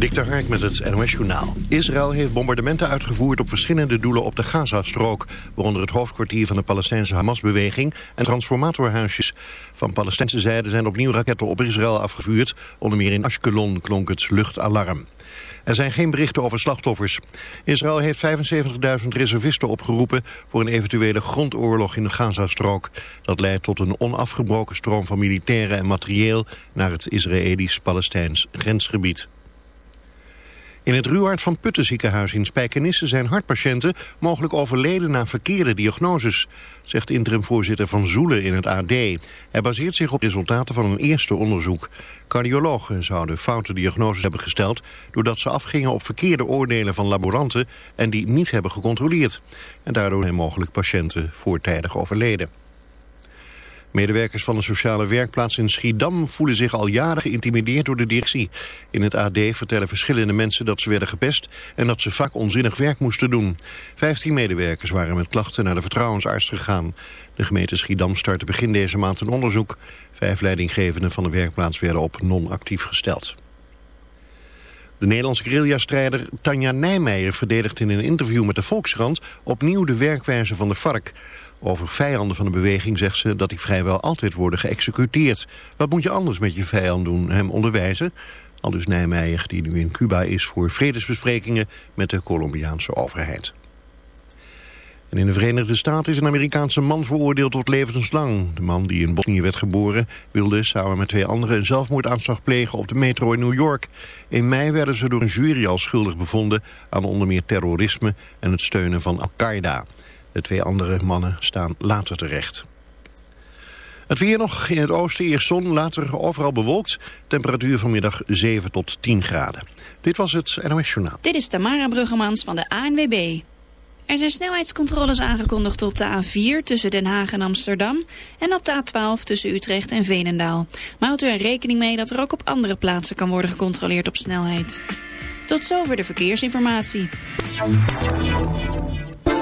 Dik Hark met het NOS Journaal. Israël heeft bombardementen uitgevoerd op verschillende doelen op de Gazastrook... waaronder het hoofdkwartier van de Palestijnse Hamas-beweging en transformatorhuisjes. Van Palestijnse zijde zijn opnieuw raketten op Israël afgevuurd. Onder meer in Ashkelon klonk het luchtalarm. Er zijn geen berichten over slachtoffers. Israël heeft 75.000 reservisten opgeroepen voor een eventuele grondoorlog in de Gazastrook. Dat leidt tot een onafgebroken stroom van militairen en materieel naar het Israëlisch-Palestijns grensgebied. In het Ruwaard van Putten ziekenhuis in Spijkenisse zijn hartpatiënten mogelijk overleden na verkeerde diagnoses, zegt interimvoorzitter Van Zoelen in het AD. Hij baseert zich op resultaten van een eerste onderzoek. Cardiologen zouden foute diagnoses hebben gesteld doordat ze afgingen op verkeerde oordelen van laboranten en die niet hebben gecontroleerd. En daardoor zijn mogelijk patiënten voortijdig overleden. Medewerkers van een sociale werkplaats in Schiedam voelen zich al jaren geïntimideerd door de directie. In het AD vertellen verschillende mensen dat ze werden gepest en dat ze vaak onzinnig werk moesten doen. Vijftien medewerkers waren met klachten naar de vertrouwensarts gegaan. De gemeente Schiedam startte begin deze maand een onderzoek. Vijf leidinggevenden van de werkplaats werden op non-actief gesteld. De Nederlandse guerrilla-strijder Tanja Nijmeijer verdedigt in een interview met de Volkskrant opnieuw de werkwijze van de FARC. Over vijanden van de beweging zegt ze dat die vrijwel altijd worden geëxecuteerd. Wat moet je anders met je vijand doen, hem onderwijzen? Aldus Nijmeijer, die nu in Cuba is voor vredesbesprekingen met de Colombiaanse overheid. En in de Verenigde Staten is een Amerikaanse man veroordeeld tot levenslang. De man die in Bosnië werd geboren wilde samen met twee anderen een zelfmoordaanslag plegen op de metro in New York. In mei werden ze door een jury al schuldig bevonden aan onder meer terrorisme en het steunen van Al-Qaeda. De twee andere mannen staan later terecht. Het weer nog in het oosten eerst zon, later overal bewolkt. Temperatuur vanmiddag 7 tot 10 graden. Dit was het NOS Journaal. Dit is Tamara Bruggemans van de ANWB. Er zijn snelheidscontroles aangekondigd op de A4 tussen Den Haag en Amsterdam... en op de A12 tussen Utrecht en Veenendaal. Maar houdt u er rekening mee dat er ook op andere plaatsen kan worden gecontroleerd op snelheid. Tot zover de verkeersinformatie.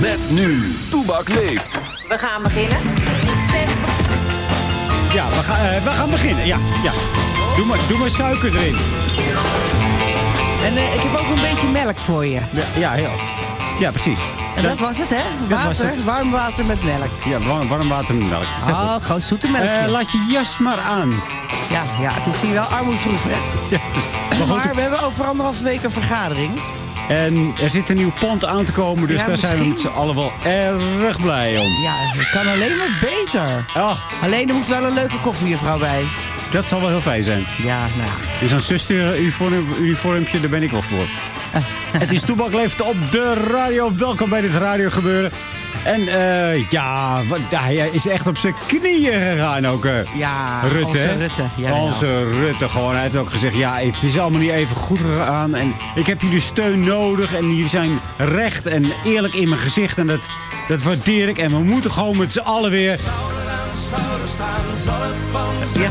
Met nu, Toebak leeft. We gaan beginnen. Ja, we, gaan eh, we gaan beginnen. Ja, ja. Doe, maar, doe maar suiker erin. En eh, ik heb ook een beetje melk voor je. Ja, ja, heel. ja precies. En dat was het, hè? Dat was Water, het. warm water met melk. Ja, warm, warm water met melk. Zeg Oh, goed. gewoon zoete melk. Eh, laat je jas maar aan. ja, ja, het is hier wel armoedtroef, hè? Ja, het is, maar Maar we hebben over anderhalve week een vergadering. En er zit een nieuw pand aan te komen, dus Ja, daar zijn we met misschien- z'n allen wel erg blij om. Ja, het kan alleen maar beter. Ah, Alleen er moet wel een leuke koffiejuffrouw bij. dat zal wel heel fijn zijn. Ja, nou. Dus een zuster uniform, uniformpje, daar ben ik wel voor. Het is Toebak leeft op de radio. Welkom bij dit radiogebeuren. En eh, ja, wat, hij is echt op zijn knieën gegaan ook. eh, Ja, Rutte, onze? Rutte. Ja, ja. Onze Rutte gewoon. Hij heeft ook gezegd, ja, het is allemaal niet even goed gegaan. En ik heb jullie steun nodig. En jullie zijn recht en eerlijk in mijn gezicht. En dat, dat waardeer ik. En we moeten gewoon met z'n allen weer... Ja.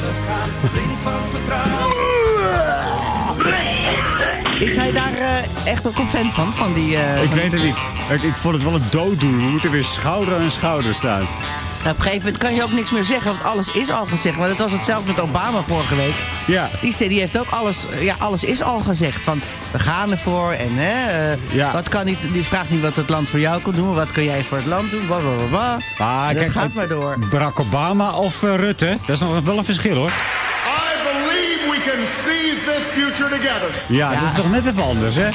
Is hij daar eh, echt ook een fan van? van die, eh, Ik van- weet het niet. Ik, ik vond het wel een dooddoen. We moeten weer schouder aan schouder staan. Op een gegeven moment kan je ook niks meer zeggen, want alles is al gezegd. Maar dat was hetzelfde met Obama vorige week. Ja. Die, zei- die heeft ook alles, eh, ja, alles is al gezegd. Van, we gaan ervoor en hè, Ja. wat kan niet, die vraagt niet wat het land voor jou kan doen, maar wat kun jij voor het land doen, bla bla bla, bla. Maar En dat kijk, gaat maar door. Barack Obama of Rutte, dat is nog wel een verschil hoor. Can seize this future together. Ja, Ja. dat is toch net even anders hè?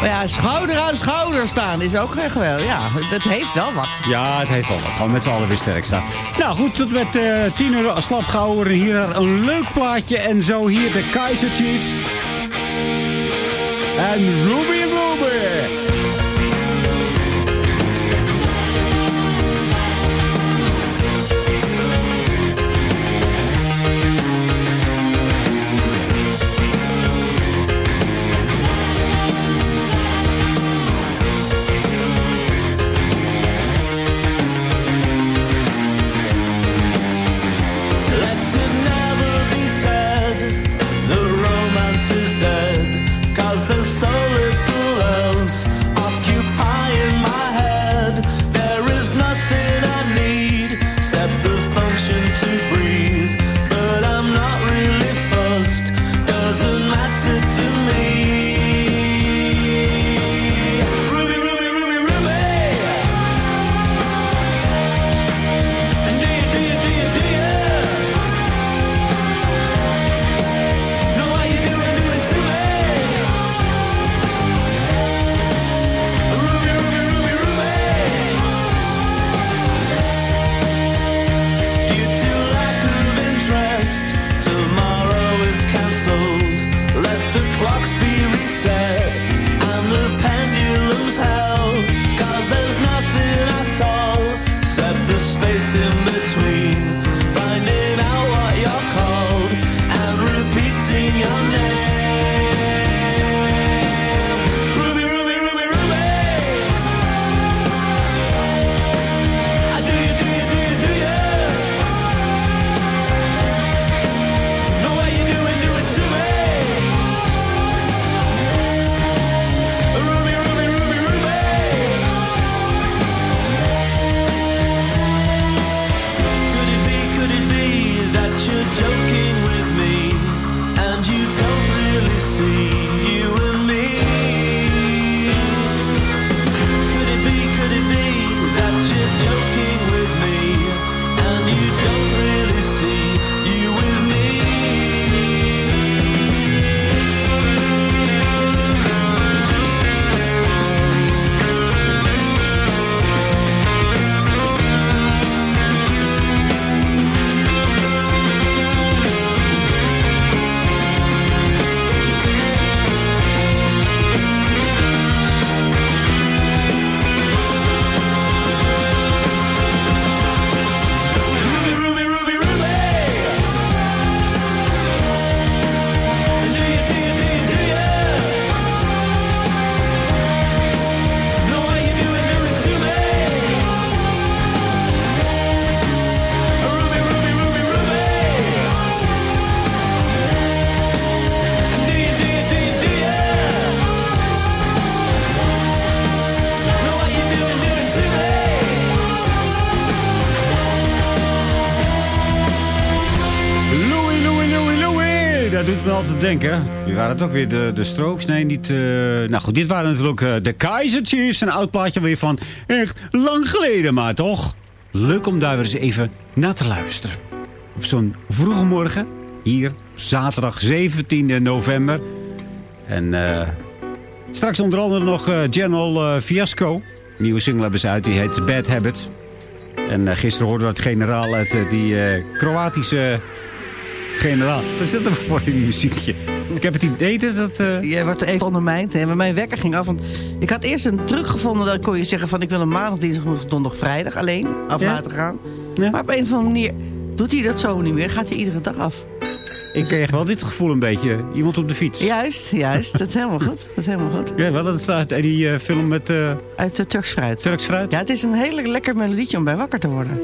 Maar ja, schouder aan schouder staan is ook echt wel, ja, het heeft wel wat. Ja, het heeft wel wat. Gewoon met z'n allen weer sterk staan. Nou goed, tot met eh 10 uur slapgauwer. En hier een leuk plaatje. En zo hier de Kaiser Chiefs. En Ruby Ruby. Dat doet me altijd denken. Wie waren het ook weer? De, de Strokes? Nee, niet... eh, Nou goed, dit waren natuurlijk eh, de Kaiser Chiefs. Een oud plaatje weer van echt lang geleden, maar toch? Leuk om daar weer eens even naar te luisteren. Op zo'n vroege morgen. Hier, zaterdag 17 november. En eh, straks onder andere nog General Fiasco. Nieuwe single hebben ze uit, die heet Bad Habits. En gisteren hoorden we dat generaal uit die Kroatische generaal. Wat zit er voor in muziekje? Ik heb het idee dat dat... eh, Jij wordt even ondermijnd. Hè? Maar mijn wekker ging af. Want ik had eerst een truc gevonden. Dan kon je zeggen van ik wil een maandag, dinsdag, woensdag, donderdag, vrijdag alleen af Ja. laten gaan. Ja. Maar op een of andere manier doet hij dat zo niet meer. Gaat hij iedere dag af. ik kreeg wel dit gevoel een beetje. Iemand op de fiets. Juist, juist. Dat is helemaal goed. Dat is helemaal goed. Ja, wel, dat staat in die eh, film met eh Uit de Turks fruit. Turks fruit. Ja, het is een hele lekker melodietje om bij wakker te worden.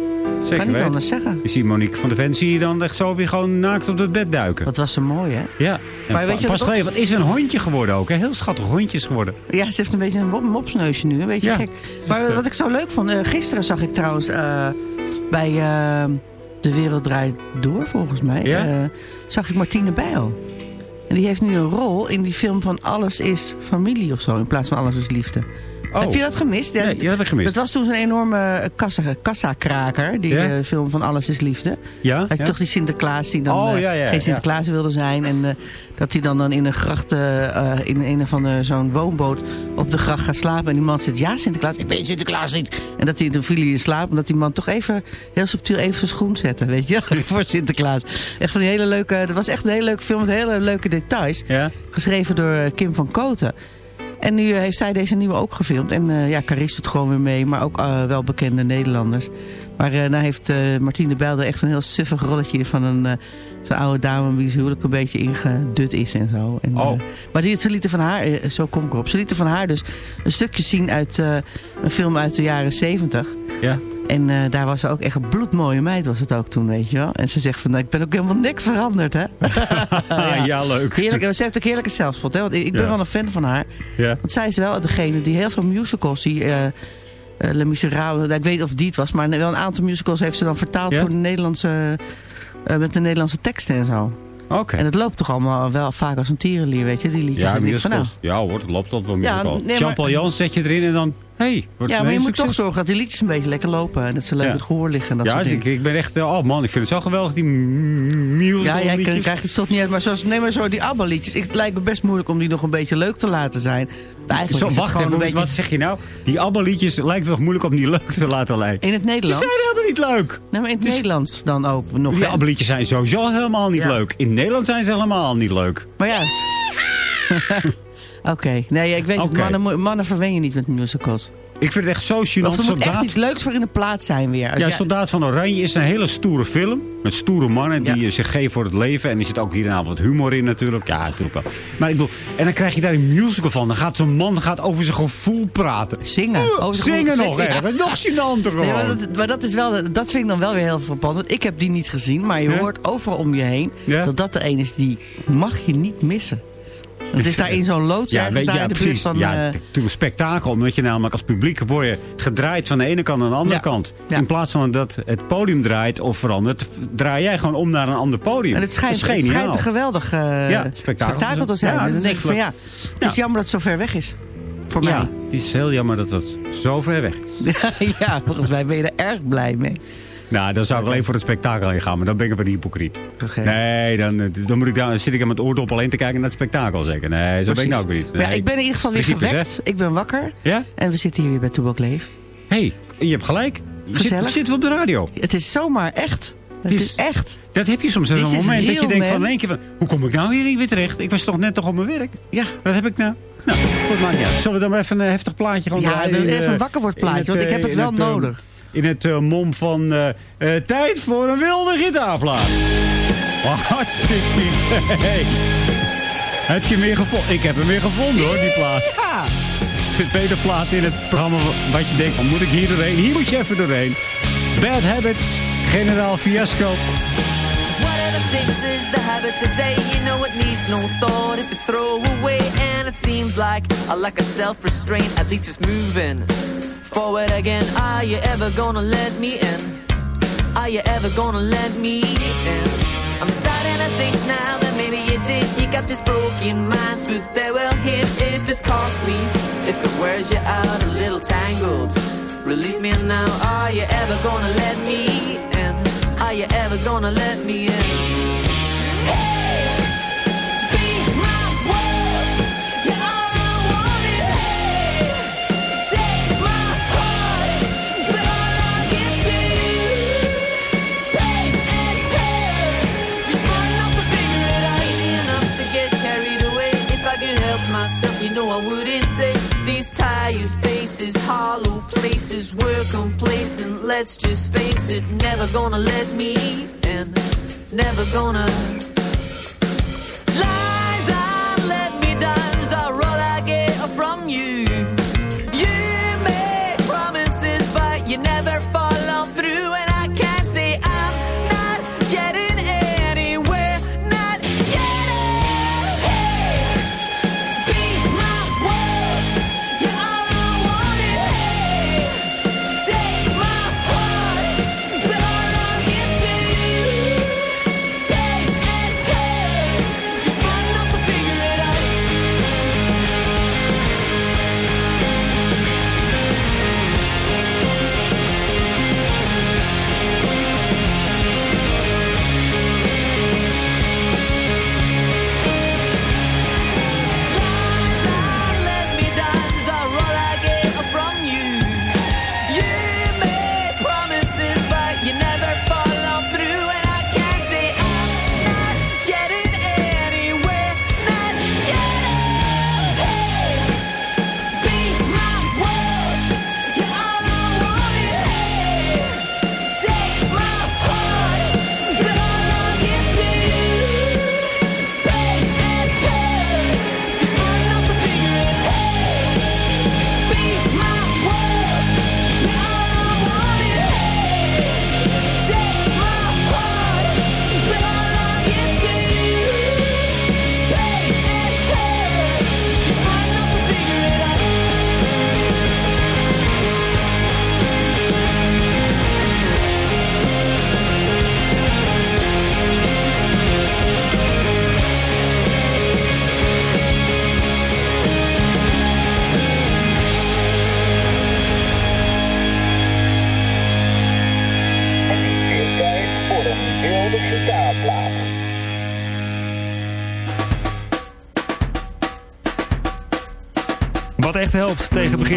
Zeker kan niet anders zeggen. Je ziet Monique van der Ven zie je dan echt zo weer gewoon naakt op het bed duiken. Dat was zo mooi, hè? Ja. En Maar weet je pas wat geleden, wat is een hondje geworden ook. Hè? Heel schattig hondje is geworden. Ja, ze heeft een beetje een mop- mopsneusje nu. Een beetje Ja. gek. Maar wat ik zo leuk vond... eh, gisteren zag ik trouwens eh, bij eh, De Wereld Draait Door, volgens mij... Ja? zag ik Martine Bijl. En die heeft nu een rol in die film van Alles is familie of zo... in plaats van Alles is liefde. Oh. Heb je dat gemist? Ja, Nee, dat heb ik gemist. Dat was toen zo'n enorme kassa, kassakraker, die Ja? eh, film van Alles is Liefde. Ja? Had je Ja? toch die Sinterklaas die dan Oh, eh, geen Sinterklaas wilde zijn. En eh, dat hij dan, dan in een gracht, in een of andere zo'n woonboot op de gracht gaat slapen. En die man zegt, ja Sinterklaas, ik ben Sinterklaas niet. En dat hij toen viel hij in slaap. Omdat die man toch even, heel subtiel even zijn schoen zette, weet je. Voor Sinterklaas. Echt een hele leuke, dat was echt een hele leuke film met hele leuke details. Geschreven door Kim van Koten. En nu eh, heeft zij deze nieuwe ook gefilmd. En eh, ja, Carice doet gewoon weer mee. Maar ook eh, wel bekende Nederlanders. Maar eh nou heeft Martine de Bijl er echt een heel suffig rolletje van een... Zo'n oude dame wie huwelijk een beetje ingedut is en zo. En, Oh. maar die, ze lieten van haar, zo kom ik erop. Ze lieten van haar dus een stukje zien uit een film uit de jaren zeventig. Ja? En eh, daar was ze ook echt een bloedmooie meid was het ook toen, weet je wel. En ze zegt van, nou, ik ben ook helemaal niks veranderd, hè. Ah, ja. leuk. Heerlijk, ze heeft ook heerlijke zelfspot, hè. Want ik ben Ja. wel een fan van haar. Ja. Want zij is wel degene die heel veel musicals, die... Le Miserable, nou, ik weet niet of die het was, maar wel een aantal musicals heeft ze dan vertaald Ja? voor de Nederlandse, met de Nederlandse teksten en zo. Oké. En het loopt toch allemaal wel vaak als een tierenlier, weet je, die liedjes. Ja, en van, nou. Ja hoor, het loopt altijd wel Ja, musical. nee, Jean-Paul Jans zet je erin en dan... Hey, wordt ja, maar je moet toch zorgen dat die liedjes een beetje lekker lopen. En dat ze leuk Ja. het gehoor liggen en dat Ja, soort dus ik, ik ben echt... Oh man, ik vind het zo geweldig, die musical Ja, jij liedjes. krijgt het toch niet uit. Maar zoals, neem maar zo die ABBA-liedjes. Het lijkt me best moeilijk om die nog een beetje leuk te laten zijn. Eigenlijk Zo, is het wacht gewoon even, een beetje... wat zeg je nou? Die ABBA-liedjes lijkt toch moeilijk om die leuk te laten lijken? In het Die Nederlands? zijn helemaal niet leuk. Nee, maar in het Nederlands dan ook nog. Die? ABBA-liedjes zijn sowieso helemaal niet Ja. leuk. In Nederland zijn ze helemaal niet leuk. Maar juist. Oké. Nee, ik weet het. Oké. Mannen, mannen verwen je niet met musicals. Ik vind het echt zo gênant. Want er moet echt iets leuks voor in de plaats zijn weer. Als ja, jij- Soldaat van Oranje is een hele stoere film. Met stoere mannen die Ja. zich geven voor het leven. En er zit ook hier en daar wat humor in natuurlijk. Ja, natuurlijk wel. Maar ik bedoel, en dan krijg je daar een musical van. Dan gaat zo'n man gaat over zijn gevoel praten. Zingen. Over zingen gevoel- nog zingen, ergens. ja. Nog gênanter gewoon. Nee, maar, dat, maar dat, is wel, dat vind ik dan wel weer heel verpand. Want ik heb die niet gezien. Maar je hoort overal om je heen dat dat er een is die mag je niet missen. Het is daar in zo'n loods Ja, weet, daar ja in de buurt precies. van... ja, eh, het- spektakel. Omdat je namelijk als publiek word je gedraaid van de ene kant naar de andere Ja. kant. Ja. In plaats van dat het podium draait of verandert, draai jij gewoon om naar een ander podium. en het schijnt, Dat het schijnt een geweldig Ja, spektakel. spektakel te zijn. Ja, dan is denk ik van ja, het is Ja. jammer dat het zo ver weg is. Voor Ja, mij. het is heel jammer dat dat zo ver weg is. ja, volgens mij ben je er erg blij mee. Nou, dan zou ik alleen voor het spektakel heen gaan, maar dan ben ik een hypocriet. Nee, dan, eh, dan, moet ik dan zit ik aan mijn oordop alleen te kijken naar het spektakel zeker. Nee, zo ben ik nou ook niet. Ja, ik ben in ieder geval weer hè? gewekt. Ik ben wakker. Ja? En we zitten hier weer bij Toebak Leeft. Hé, hey, je hebt gelijk. Je zit, zitten we op de radio. Het is zomaar echt. Het is- is, echt. Dat heb je soms zo'n moment dat je denkt van in één keer van... Hoe kom ik nou hier weer terecht? Ik was toch net toch op mijn werk? Ja. Wat heb ik nou? Nou, goed, maakt niet uit. Zullen we dan even een heftig plaatje gewoon Ja, draaien? in, even eh, een wakker wordt plaatje, want ik heb eh, het in wel eh, nodig. In het eh, mom van eh, eh, tijd voor een wilde gitaarplaat. Oh, hartstikke idee. Heb je hem weer gevonden? Ik heb hem weer gevonden hoor, die plaat. Ja. De tweede plaat in het programma wat je denkt van moet ik hier doorheen? Hier moet je even doorheen. Bad Habits, Generaal Fiasco. Whatever stinks is the habit today. You know it needs no thought if it's throwaway. And it seems like I lack a self-restraint. At least it's moving forward again. Are you ever gonna let me in? Are you ever gonna let me in? I'm starting to think now that maybe you did. You got this broken mind, but they will hit if it's costly. If it wears you out a little tangled. Release me now. Are you ever gonna let me in? Are you ever gonna let me in? faces, hollow places. We're complacent, let's just face it. Never gonna let me in, never gonna.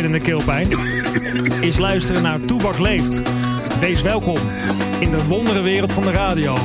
beginnende keelpijn? Is luisteren naar Toebak Leeft. Wees welkom in de wondere wereld van de radio.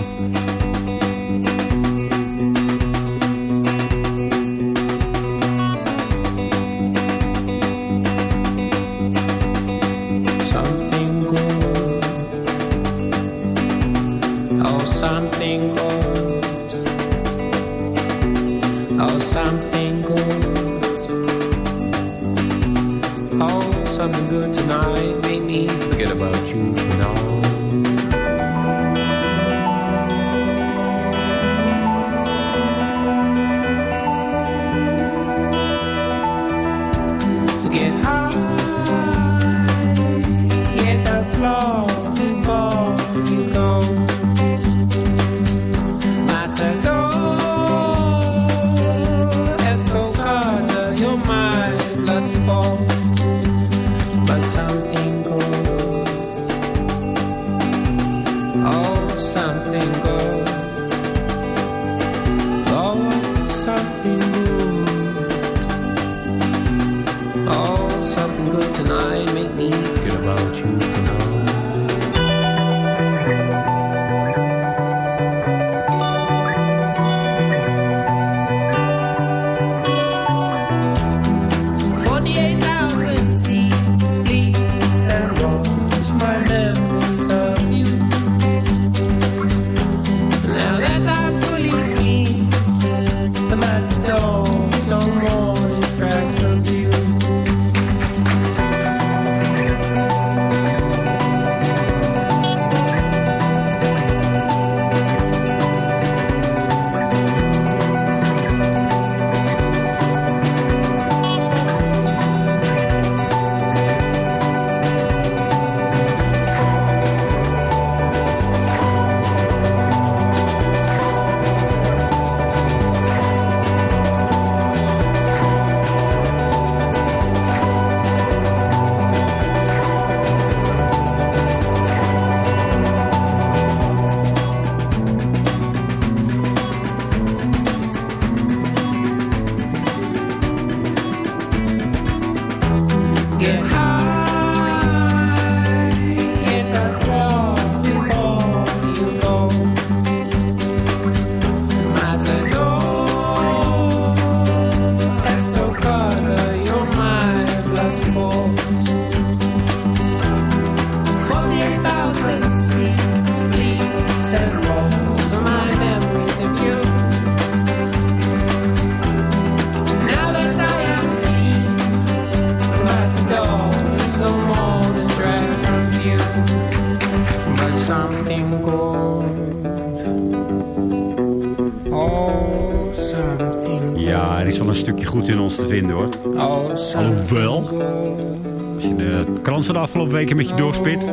Van de afgelopen weken met je doorspit,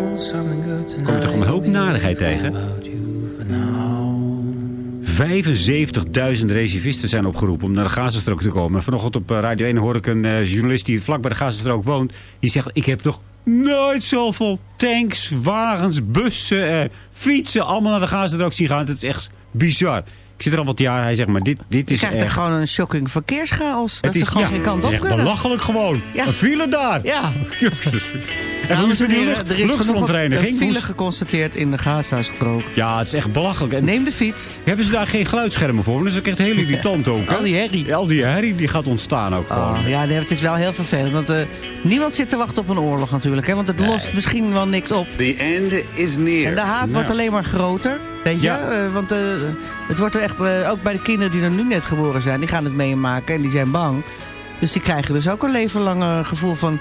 kom je toch hoop narigheid tegen. 75.000 reservisten zijn opgeroepen om naar de Gazastrook te komen. Vanochtend op eh, Radio 1 hoor ik een eh, journalist die vlak bij de Gazastrook woont. Die zegt, ik heb toch nooit zoveel tanks, wagens, bussen, eh, fietsen allemaal naar de Gazastrook zien gaan. Het is echt bizar. Ik zit er al wat jaar. Hij zegt, maar dit, dit Je is krijgt er echt... gewoon een shocking verkeerschaos. Dat Het ze is, gewoon ja, geen kant op kunnen. belachelijk gewoon. Ja. Een file daar. Ja. Jezus. En Dames heren, lucht, er is luchtverontreiniging? een file geconstateerd in de Gazastrook. Ja, het is echt belachelijk. En Neem de fiets. hebben ze daar geen geluidsschermen voor? Want Dat is ook echt heel irritant ook. hè? Al die herrie. Al die herrie die gaat ontstaan ook gewoon. Oh, ja, nee, het is wel heel vervelend. Want eh, niemand zit te wachten op een oorlog natuurlijk. Hè, want het lost misschien wel niks op. The end is near. En de haat Nou. wordt alleen maar groter. Weet je? Ja. Eh, want eh, het wordt er echt, ook bij de kinderen die er nu net geboren zijn, die gaan het meemaken en die zijn bang. Dus die krijgen dus ook een leven lang gevoel van,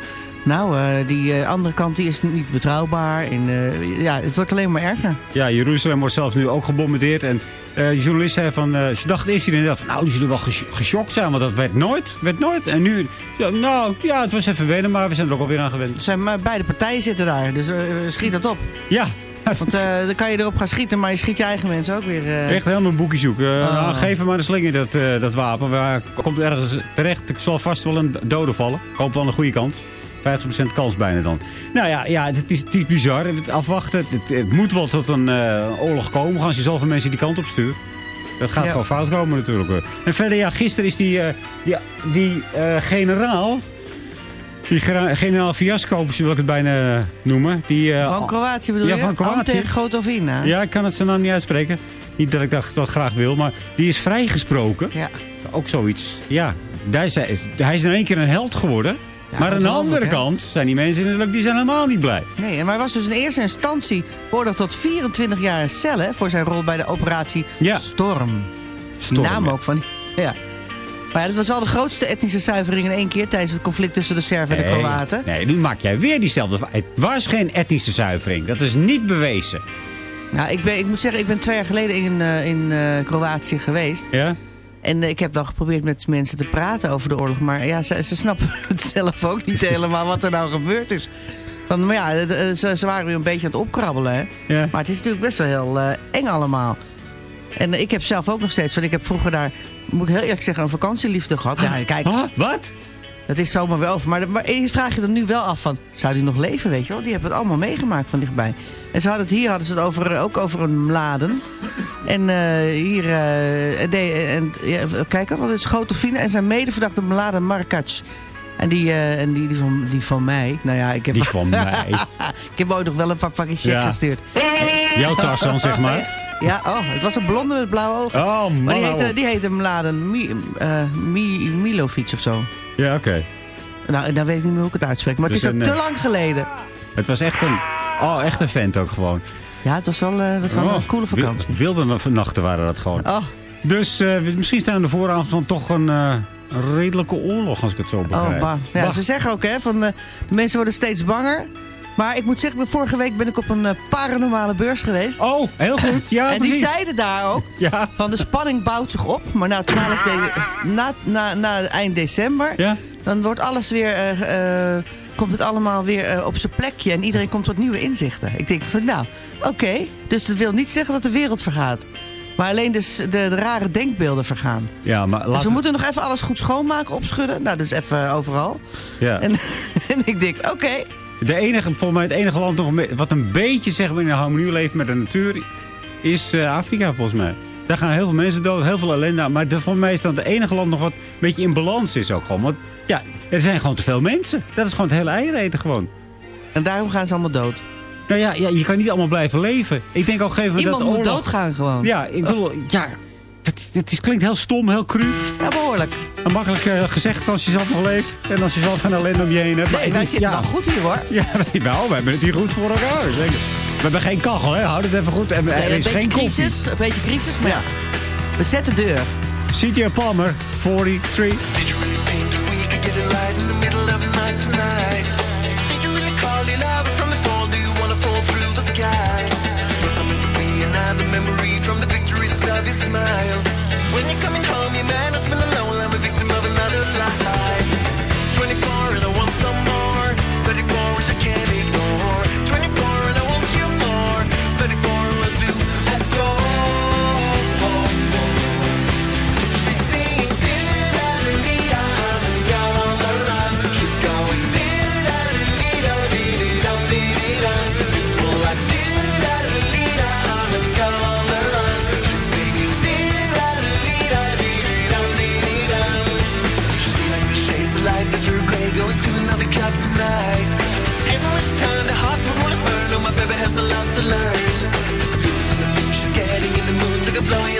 nou, eh, die eh, andere kant die is niet betrouwbaar. En, eh, ja, het wordt alleen maar erger. Ja, Jeruzalem wordt zelfs nu ook gebombardeerd. En de journalist zei van... ze dacht eerst inderdaad van... Nou, die zullen wel ges- geschokt zijn. Want dat werd nooit. Werd nooit. En nu... ja, nou, ja, het was even wennen. Maar we zijn er ook alweer aan gewend. Zijn, maar beide partijen zitten daar, dus schiet dat op. Ja. Want eh, dan kan je erop gaan schieten, maar je schiet je eigen mensen ook weer. eh, Echt helemaal een boekje zoeken. Ah. nou, geef hem maar een slinger, dat, dat wapen. Waar komt ergens terecht. Ik zal vast wel een dode vallen. Ik hoop wel aan de goede kant. 50% kans bijna dan. Nou ja, ja het, is, het is bizar. Het afwachten. Het, het moet wel tot een eh, oorlog komen. Gaan ze zoveel mensen die kant op sturen. Dat gaat Ja. gewoon fout komen natuurlijk. hoor. En verder, ja, gisteren is die, eh, die, die eh, generaal... Die generaal Fiasco, wil ik het bijna noemen. Die, van Kroatië bedoel ja, je? van Kroatië. Ante Gotovina. Ja, ik kan het zo nou niet uitspreken. Niet dat ik dat, dat graag wil, maar die is vrijgesproken. Ja. Ook zoiets. Ja, is hij is in één keer een held geworden. Maar aan de andere kant zijn die mensen natuurlijk die zijn helemaal niet blij. Nee, maar hij was dus in eerste instantie veroordeeld tot 24 jaar cel hè, voor zijn rol bij de operatie Storm. Storm, Naam ja. ook van. Ja. Maar ja, dat was al de grootste etnische zuivering in één keer tijdens het conflict tussen de Serven en de Kroaten. Nee, nu maak jij weer diezelfde. Het was geen etnische zuivering. Dat is niet bewezen. Nou, ik, ben, ik moet zeggen, ik ben twee jaar geleden in, eh, in eh, Kroatië geweest. Ja? En eh, ik heb wel geprobeerd met mensen te praten over de oorlog. Maar ja, ze, ze snappen het zelf ook niet helemaal wat er nou gebeurd is. Van, maar ja, de- ze, ze waren weer een beetje aan het opkrabbelen. Hè? Ja. Maar het is natuurlijk best wel heel eh, eng allemaal. En eh, ik heb zelf ook nog steeds, want ik heb vroeger daar, moet ik heel eerlijk zeggen, een vakantieliefde gehad. Ja, kijk, wat? Dat is zomaar weer over. Maar, maar je vraagt je er nu wel af van, zou die nog leven, weet je wel? Die hebben het allemaal meegemaakt van dichtbij. En ze hadden het hier hadden ze het over, eh, ook over een mladen. En eh, hier, eh, de, en, ja, kijk, wat is Schotofine en zijn medeverdachte mladen Markac. En die, en die, die, van, die van mij. Nou ja, ik heb... Die van mij. ik heb ook nog wel een paar pakjes Ja. gestuurd. Jouw Tarzan, zeg maar. Ja, oh, het was een blonde met blauwe ogen. Oh, man. maar die heette, die heette Mladen Mi, Mi, Milovic of zo. Ja, oké. Nou, dan weet ik niet meer hoe ik het uitspreek. Maar Dus het is ook een, te eh, lang geleden. Het was echt een, oh, echt een vent ook gewoon. Ja, het was wel, eh, was wel Oh, een coole vakantie. wil- Wilde nachten waren dat gewoon. Oh, Dus misschien staan we de vooravond van toch een, redelijke oorlog, als ik het zo begrijp. oh bang. Ja, Bah. ze zeggen ook, hè, van, de mensen worden steeds banger. Maar ik moet zeggen, vorige week ben ik op een eh, paranormale beurs geweest. Oh, heel goed. Ja, en die zeiden daar ook, Ja. van de spanning bouwt zich op. Maar na, 12 de, na, na, na eind december, Ja. dan wordt alles weer... eh, eh, komt het allemaal weer op zijn plekje. En iedereen komt tot nieuwe inzichten. Ik denk van, nou, oké. Dus dat wil niet zeggen dat de wereld vergaat. Maar alleen dus de, de rare denkbeelden vergaan. Ja, maar Dus laten we moeten nog even alles goed schoonmaken, opschudden. Nou, dus even overal. Ja. En, en ik denk, oké. De enige, volgens mij het enige land nog wat een beetje zeg maar, in harmonie leeft met de natuur... is eh, Afrika, volgens mij. Daar gaan heel veel mensen dood, heel veel ellende. Maar dat, volgens mij is dat het enige land nog wat een beetje in balans is ook gewoon. Want ja, er zijn gewoon te veel mensen. Dat is gewoon het hele eieren gewoon. En daarom gaan ze allemaal dood. Nou ja, ja, je kan niet allemaal blijven leven. Ik denk ook gegeven Iemand dat moet oorlog... doodgaan gewoon. Ja, ik bedoel, ja... Het, het is, klinkt heel stom, heel cru. Ja, behoorlijk. En makkelijk eh, gezegd als je zelf nog leeft. En als je zelf geen ellende om je heen hebt. Maar Nee, het wij zitten ja. wel goed hier hoor. Ja, nou, we hebben het hier goed voor elkaar. Zeker. We hebben geen kachel, hè? Houd het even goed. En er Nee, een is geen koffie. crisis, een beetje crisis, maar ja. We zetten deur. CJ Palmer, 43. When you're coming home, your man has been alone. blow you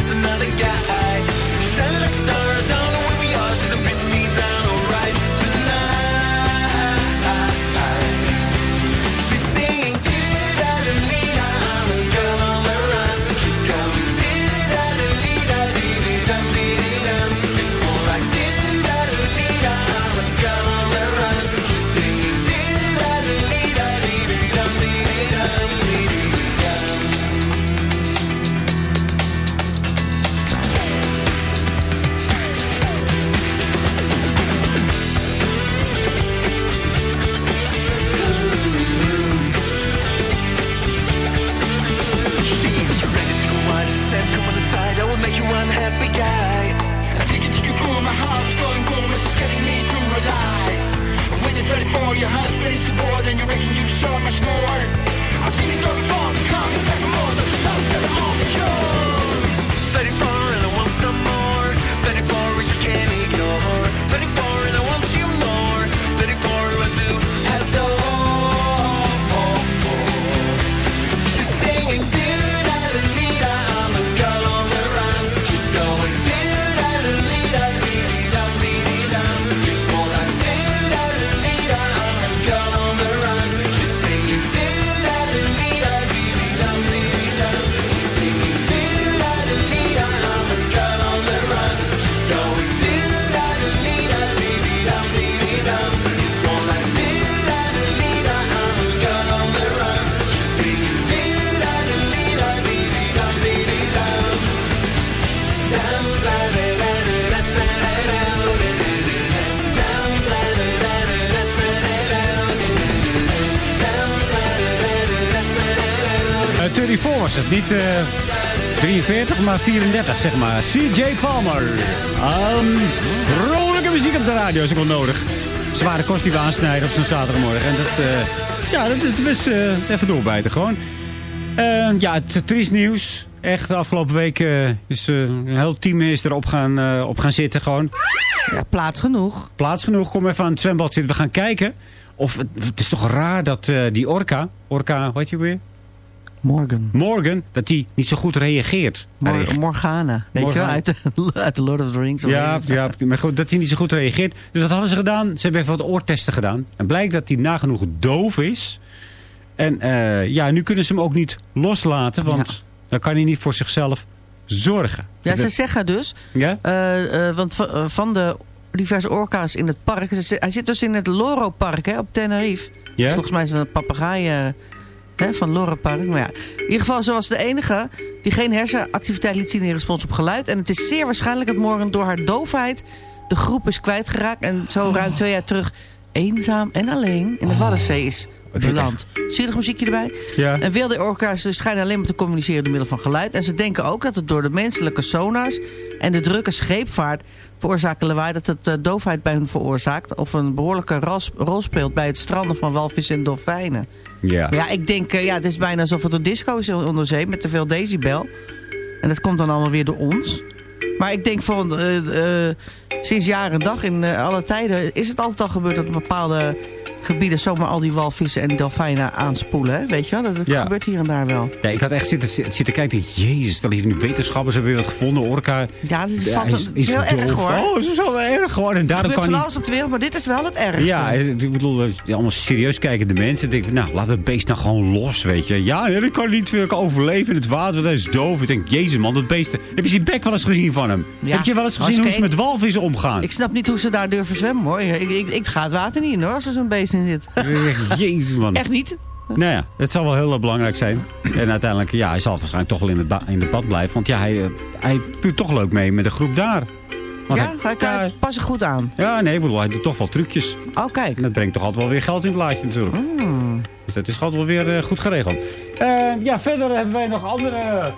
34 was het, niet eh 43, maar 34, zeg maar. CJ Palmer. Um, vrolijke muziek op de radio is ook wel nodig. Zware kost die we aansnijden op zo'n zaterdagmorgen. En dat, eh, ja, dat is best eh, even doorbijten gewoon. Eh, ja, het triest nieuws. Echt, de afgelopen week eh, is eh, een heel team is erop gaan, eh, op gaan zitten gewoon. Ja, plaats genoeg. Plaats genoeg. Kom even aan het zwembad zitten. We gaan kijken. Of het, is toch raar dat eh, die orka, orka, wat je weer? Morgan. Morgan, dat die niet zo goed reageert. Hij Mor- Morgana. Weet Morgana. je wel, uit de, uit de Lord of the Rings. of Ja, ja, maar goed, dat hij niet zo goed reageert. Dus wat hadden ze gedaan? Ze hebben even wat oortesten gedaan. En blijkt dat hij nagenoeg doof is. En eh, ja, nu kunnen ze hem ook niet loslaten. Want dan kan hij niet voor zichzelf zorgen. Ja, ze zeggen dus, Ja? eh, eh, want va- van de diverse orka's in het park, hij zit dus in het Loro Park hè, op Tenerife. Ja? Dus volgens mij is het een papegaai eh, hè, van Loro Park. Maar ja, in ieder geval ze was de enige die geen hersenactiviteit liet zien in respons op geluid. En het is zeer waarschijnlijk dat morgen door haar doofheid de groep is kwijtgeraakt. En zo ruim twee jaar terug eenzaam en alleen in de Waddenzee is beland. Zielig muziekje erbij. Ja. En wilde orka's schijnen alleen maar te communiceren door middel van geluid. En ze denken ook dat het door de menselijke sonars en de drukke scheepvaart veroorzaken lawaai dat het eh, doofheid bij hun veroorzaakt. Of een behoorlijke ras- rol speelt bij het stranden van walvissen en dolfijnen. Ja. Maar ja, ik denk, eh, ja, het is bijna alsof het een disco is onder zee met te veel decibel. En dat komt dan allemaal weer door ons. Maar ik denk van eh, eh, sinds jaren en dag in eh, alle tijden is het altijd al gebeurd dat bepaalde gebieden zomaar al die walvissen en delfijnen aanspoelen. Hè? Weet je wel, dat dat Ja. gebeurt hier en daar wel. Ja, ik had echt zitten, zitten kijken. Jezus, hier nu wetenschappers hebben weer wat gevonden. Orka. Ja, dit Ja, valt, is- het is is heel erg hoor. Oh, het is wel erg gewoon. En daarom kan van alles op de wereld, maar dit is wel het ergste. Ja, ik bedoel, allemaal serieus kijkende mensen. denken, nou, laat het beest nou gewoon los, weet je. Ja, dat kan niet weer overleven in het water, hij is doof. Ik denk, jezus man, dat beest... Heb je zijn bek wel eens gezien van Ja. Heb je wel eens gezien hoe ze met walvissen omgaan? Ik snap niet hoe ze daar durven zwemmen hoor. Ik, ik, ik ga het water niet in hoor, als er zo'n beest in zit. Jezus man. Echt niet? Nou ja, het zal wel heel belangrijk zijn. En uiteindelijk, ja, hij zal waarschijnlijk toch wel in het, in het bad blijven. Want ja, hij, eh, hij doet toch leuk mee met de groep daar. Want ja, hij pas er goed aan. Ja, nee, ik bedoel, hij doet toch wel trucjes. Oh, kijk. En dat brengt toch altijd wel weer geld in het laadje natuurlijk. Hmm. Dus dat is altijd wel weer eh, goed geregeld. Eh, ja, verder hebben wij nog andere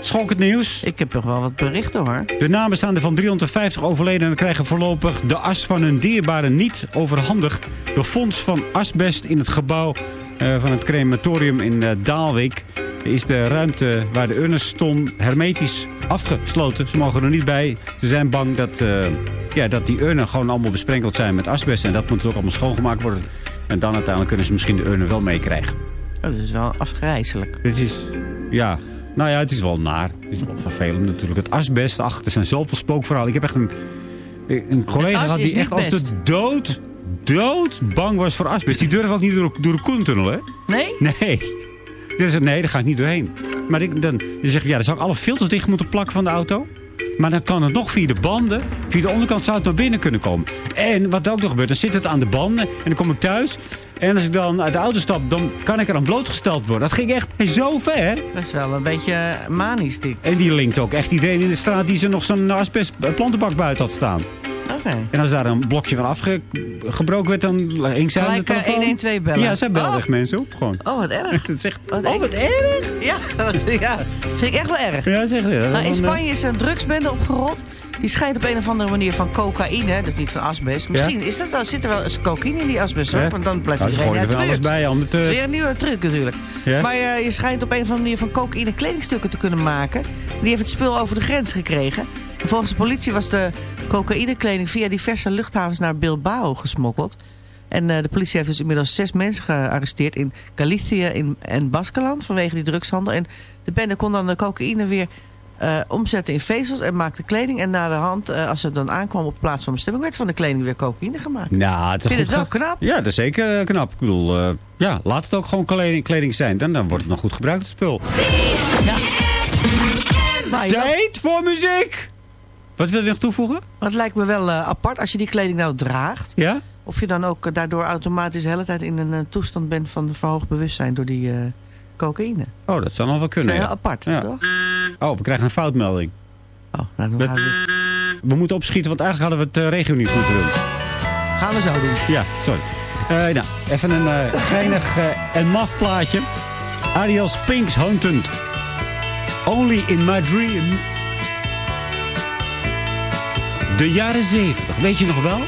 schokkend nieuws. Ik heb nog wel wat berichten hoor. De nabestaanden van 350 overledenen krijgen voorlopig de as van hun dierbare niet overhandigd. De fonds van asbest in het gebouw eh, van het crematorium in eh, Daalwijk is de ruimte waar de urnen stonden hermetisch afgesloten. Ze mogen er niet bij. Ze zijn bang dat, eh, ja, dat die urnen gewoon allemaal besprenkeld zijn met asbest. En dat moet ook allemaal schoongemaakt worden. En dan uiteindelijk kunnen ze misschien de urnen wel meekrijgen. Oh, dat is wel afgrijzelijk. Dit is, ja, nou ja, het is wel naar. Het is wel vervelend natuurlijk. Het asbest, ach, er zijn zoveel spookverhalen. Ik heb echt een, een collega gehad die echt als de dood, dood bang was voor asbest. Die durfde ook niet door, door de Koentunnel, hè? Nee? Nee. Dus, nee, daar ga ik niet doorheen. Maar ik, dan, je zegt, ja, dan zou ik alle filters dicht moeten plakken van de auto. Maar dan kan het nog via de banden, via de onderkant zou het naar binnen kunnen komen. En wat ook nog gebeurt, dan zit het aan de banden en dan kom ik thuis. En als ik dan uit de auto stap, dan kan ik er aan blootgesteld worden. Dat ging echt zo ver. Dat is wel een beetje manisch dit. En die linkt ook echt iedereen in de straat die ze nog zo'n asbest plantenbak buiten had staan. Oké. En als daar een blokje van afgebroken werd, dan hing zij aan de Gelijk eh, telefoon. 112 bellen. Ja, zij belde Oh. echt mensen op gewoon. Oh, wat erg. Dat Wat oh, wat erg. Ja, wat, ja, vind ik echt wel erg. Ja, zeg. Nou, in Spanje is er een drugsbende opgerold. Die scheidt op een of andere manier van cocaïne. Dus niet van asbest. Misschien is dat wel, zit er wel eens cocaïne in die asbest. Hoor, Ja. want dan blijft Nou, ze iedereen uit de buurt. bij, het, Dat eh, is weer een nieuwe truc natuurlijk. Ja. Maar eh, je schijnt op een of andere manier van cocaïne kledingstukken te kunnen maken. Die heeft het spul over de grens gekregen. En volgens de politie was de cocaïnekleding via diverse luchthavens naar Bilbao gesmokkeld. En eh, de politie heeft dus inmiddels zes mensen gearresteerd in Galicië in, en Baskeland vanwege die drugshandel. En de bende kon dan de cocaïne weer eh, omzetten in vezels en maakte kleding. En na de hand, eh, als het dan aankwam op de plaats van bestemming, werd van de kleding weer cocaïne gemaakt. Nou, het is Ik vind goed het wel knap. Ja, dat is zeker knap. Ik bedoel, ja, laat het ook gewoon kleding, kleding zijn. Dan, dan wordt het nog goed gebruikt, het spul. Je Tijd voor muziek! Wat wil je nog toevoegen? Maar het lijkt me wel eh, apart als je die kleding nou draagt. Ja? Of je dan ook eh, daardoor automatisch de hele tijd in een eh, toestand bent van verhoogd bewustzijn door die cocaïne. Oh, dat zou nog wel Dat is kunnen. ja. apart, Ja. toch? Oh, we krijgen een foutmelding. Oh, nou, dan Dat- gaan we, We moeten opschieten, want eigenlijk hadden we het regionieuws moeten doen. gaan we zo doen. Ja, sorry. Nou, even een geinig en maf plaatje. Adios Pinks Hunted. Only in my dreams. De jaren 70, weet je nog wel?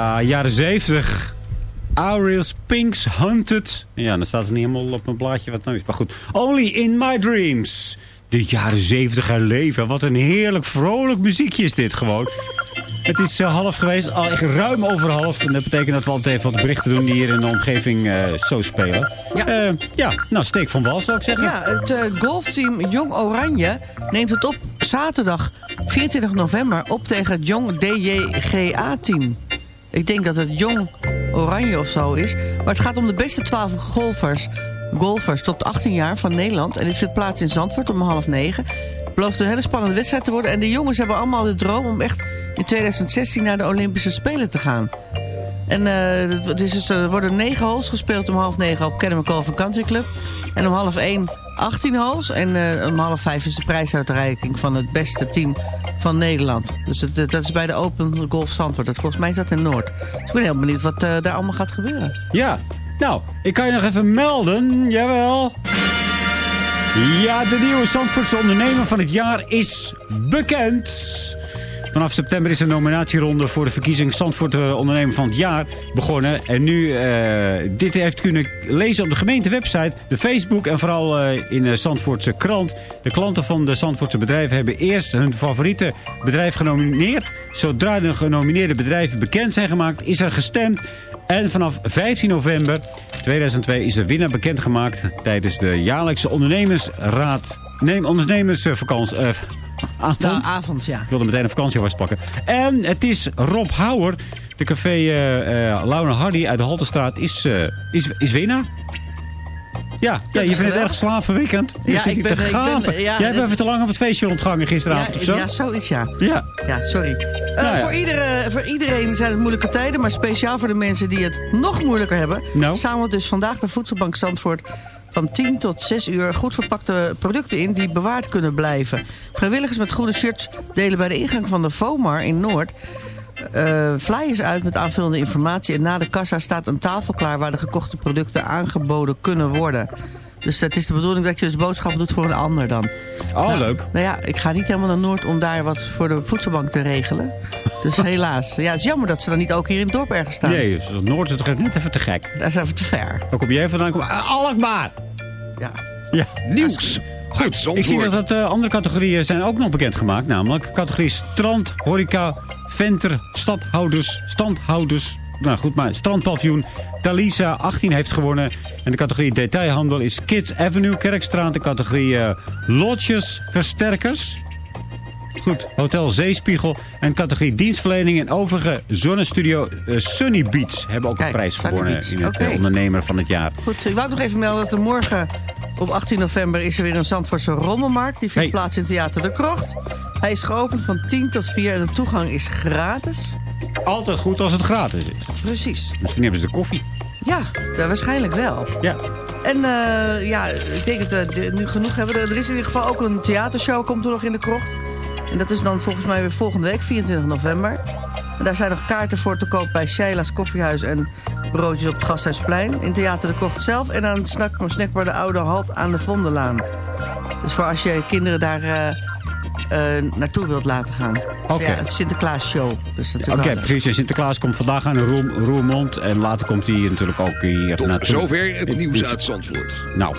Ja, jaren 70. Aurel's Pinks Hunted. Ja, dan staat het niet helemaal op mijn blaadje wat nou is. Maar goed. Only in my dreams. De jaren 70 herleven. Wat een heerlijk vrolijk muziekje is dit gewoon. Het is eh, half geweest, al echt ruim over half. En dat betekent dat we altijd even wat berichten doen die hier in de omgeving eh, zo spelen. Ja. ja, nou, steek van wal zou ik zeggen. Ja, het eh, golfteam Jong Oranje neemt het op zaterdag 24 november op tegen het Jong DJGA-team. Ik denk dat het Jong Oranje of zo is. Maar het gaat om de beste 12 golfers, golfers tot 18 jaar van Nederland. En dit vindt plaats in Zandvoort om half negen. Het belooft een hele spannende wedstrijd te worden. En de jongens hebben allemaal de droom om echt in 2016 naar de Olympische Spelen te gaan. En eh, het is dus, er worden negen holes gespeeld om half negen op Kennemer Golf Country Club. En om half één 18 holes. En eh, om half vijf is de prijsuitreiking van het beste team van Nederland. Dus het, dat is bij de Open Golf Zandvoort. Dat, volgens mij is dat in Noord. Dus ik ben heel benieuwd wat eh, daar allemaal gaat gebeuren. Ja, nou, ik kan je nog even melden. Jawel. Ja, de nieuwe Zandvoortse ondernemer van het jaar is bekend. Vanaf september is een nominatieronde voor de verkiezing Zandvoort eh, Ondernemer van het Jaar begonnen. En nu uh, dit heeft kunnen lezen op de gemeentewebsite, de Facebook en vooral uh, in de Zandvoortse krant. De klanten van de Zandvoortse bedrijven hebben eerst hun favoriete bedrijf genomineerd. Zodra de genomineerde bedrijven bekend zijn gemaakt, is er gestemd. En vanaf 15 november 2002 is de winnaar bekendgemaakt tijdens de jaarlijkse ondernemersraad. Neem ondernemersvakantie. Avond. Nou, avond, ja. Ik wilde meteen een vakantie pakken. En het is Rob Houwer. De café uh, uh, Hardy uit de Haltestraat is, uh, is, is winnaar. Ja, ja, je vindt het erg slavenweekend. Je Ja, zit ik hier ben- te ik ben- gapen. ja, Jij eh, even te lang op het feestje rondgangen gisteravond ja, of zo. Ja, zoiets ja. Ja. Ja, sorry. Eh, Nou ja. voor, iedere, voor iedereen zijn het moeilijke tijden, maar speciaal voor de mensen die het nog moeilijker hebben. Nou. Zamelt dus vandaag de Voedselbank Zandvoort van 10 tot 6 uur goed verpakte producten in die bewaard kunnen blijven. Vrijwilligers met groene shirts delen bij de ingang van de FOMAR in Noord eh, flyers uit met aanvullende informatie. En na de kassa staat een tafel klaar waar de gekochte producten aangeboden kunnen worden. Dus het is de bedoeling dat je dus boodschappen doet voor een ander dan. Oh, Nou, leuk. Nou ja, ik ga niet helemaal naar Noord om daar wat voor de voedselbank te regelen. Dus helaas. Ja, het is jammer dat ze dan niet ook hier in het dorp ergens staan. Nee, dus Noord is toch net even te gek. Dat is even te ver. Waar kom jij vandaan? Kom, ah, Alkmaar! Ja. Ja. Nieuws. Goed, Ik zie Zandvoort. dat eh, andere categorieën zijn ook nog bekendgemaakt. Namelijk categorie strand, horeca, venter, stadhouders, standhouders. Nou goed, maar strandpaviljoen. Talisa 18 heeft gewonnen. En de categorie detailhandel is Kids Avenue, Kerkstraat. De categorie eh, lodges, versterkers. Goed, Hotel Zeespiegel. En categorie dienstverlening en overige zonnestudio eh, Sunny Beach. Hebben ook Kijk, een prijs gewonnen in het eh, ondernemer van het jaar. Goed, ik wou nog even melden dat er morgen op 18 november is er weer een Zandvoortse rommelmarkt. Die vindt Hey. plaats in Theater de Krocht. Hij is geopend van 10 tot 4 en de toegang is gratis. Altijd goed als het gratis is. Precies. Misschien hebben ze de koffie. Ja, waarschijnlijk wel. Ja. En eh, ja, ik denk dat we nu genoeg hebben. Er is in ieder geval ook een theatershow, komt er nog in de krocht. En dat is dan volgens mij weer volgende week, 24 november. En daar zijn nog kaarten voor te koop bij Sheila's Koffiehuis en broodjes op het Gasthuisplein. In Theater de Krocht zelf en aan snack, snackbar de Oude Halt aan de Vondelaan. Dus voor als je kinderen daar eh, naartoe wilt laten gaan. Oké. Ja, het Sinterklaas show. Dus Oké, precies. Sinterklaas komt vandaag aan Roer, Roermond. En later komt hij natuurlijk ook hier Tot naartoe. zover het nieuws uit Zandvoort. Nou,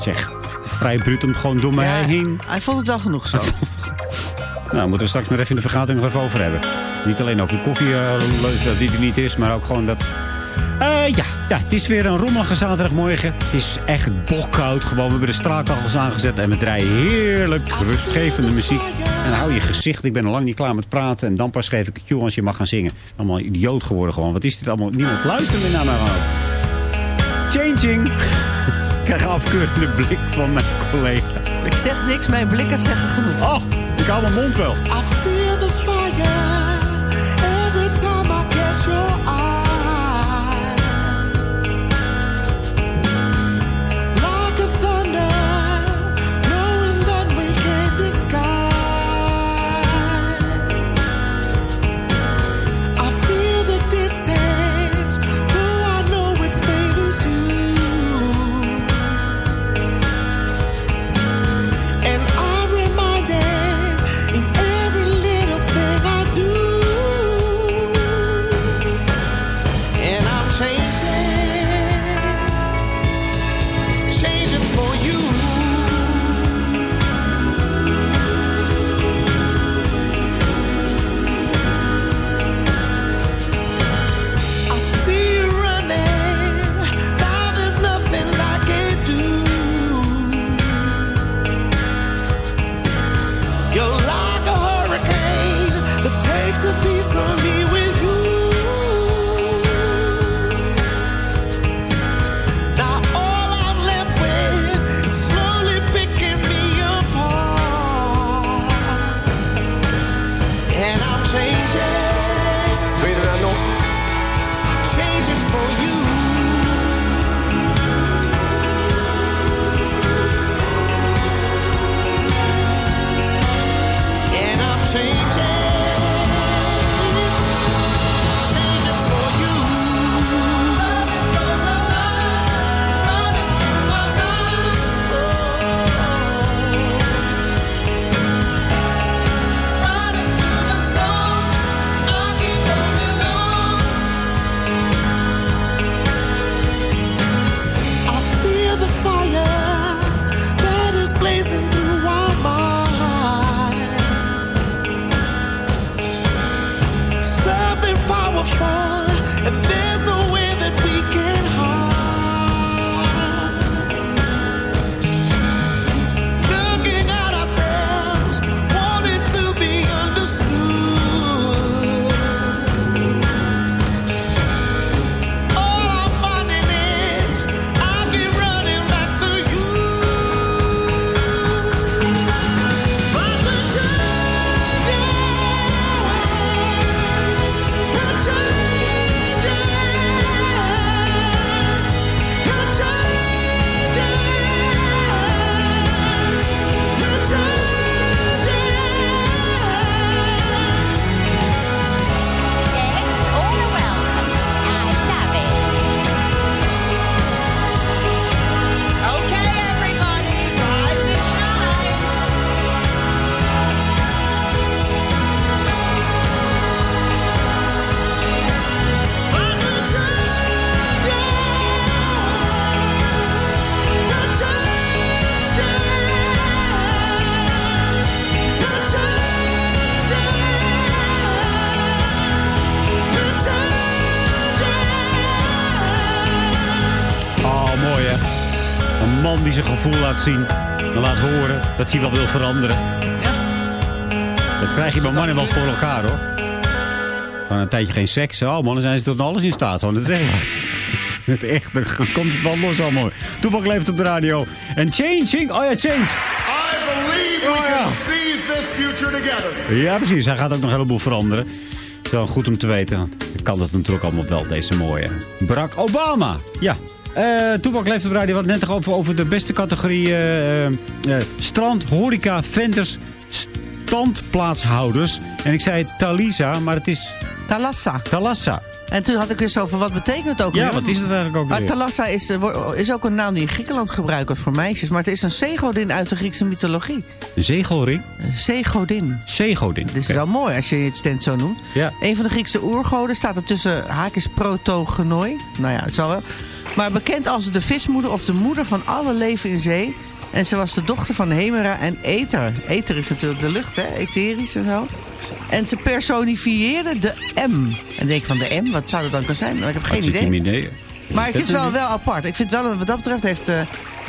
zeg. Vrij bruut om gewoon door mij Ja, heen. hij vond het wel genoeg zo. Nou, moeten we straks maar even in de vergadering nog even over hebben. Niet alleen over de koffie, eh, leuk dat die er niet is, maar ook gewoon dat... Eh, ja, ja, het is weer een rommelige zaterdagmorgen. Het is echt bokkoud gewoon. We hebben de straakkachels aangezet en we draaien heerlijk rustgevende muziek. En hou je gezicht. Ik ben al lang niet klaar met praten. En dan pas geef ik het cue als je mag gaan zingen. Allemaal idioot geworden gewoon. Wat is dit allemaal? Niemand luistert meer naar mij. Changing. ik krijg een afkeurende blik van mijn collega. Ik zeg niks, mijn blikken zeggen genoeg. Oh, ik hou mijn mond wel. Laat zien. En laat horen dat hij wel wil veranderen. Dat krijg je bij mannen wel voor elkaar hoor. Gewoon een tijdje geen seks. Oh mannen zijn ze tot alles in staat. Gewoon het echt. Het echt, dan komt het wel los allemaal. Toepak leeft op de radio. En changing. Oh ja, change. I believe we Oh, ja. can seize this future together. Ja, precies. Hij gaat ook nog een heleboel veranderen. Het is wel goed om te weten. Dan kan dat natuurlijk allemaal wel, deze mooie. Barack Obama. Ja. Eh Toepak leeft op radio. We hadden net nog over, over de beste categorie eh, eh, strand, horeca, vendors, standplaatshouders. En ik zei Talisa, maar het is Talassa. Talassa. En toen had ik eens over, wat betekent het ook Ja, weer? wat is het eigenlijk ook Maar weer? Talassa is, is ook een naam die in Griekenland gebruikt wordt voor meisjes. Maar het is een zeegodin uit de Griekse mythologie. Een? Een zeegodin. Zeegodin. Dit is wel mooi als je het stand zo noemt. Ja. Een van de Griekse oergoden staat er tussen haakjes protogenoi. Nou ja, het zal wel. Maar bekend als de vismoeder of de moeder van alle leven in zee. En ze was de dochter van Hemera en Ether. Ether is natuurlijk de lucht, hè? Etherisch en zo. En ze personifieerde de M. En denk van de M, wat zou dat dan kunnen zijn? Ik heb geen idee. idee. Maar ik vind het wel, wel apart. Ik vind wel, wat dat betreft heeft uh,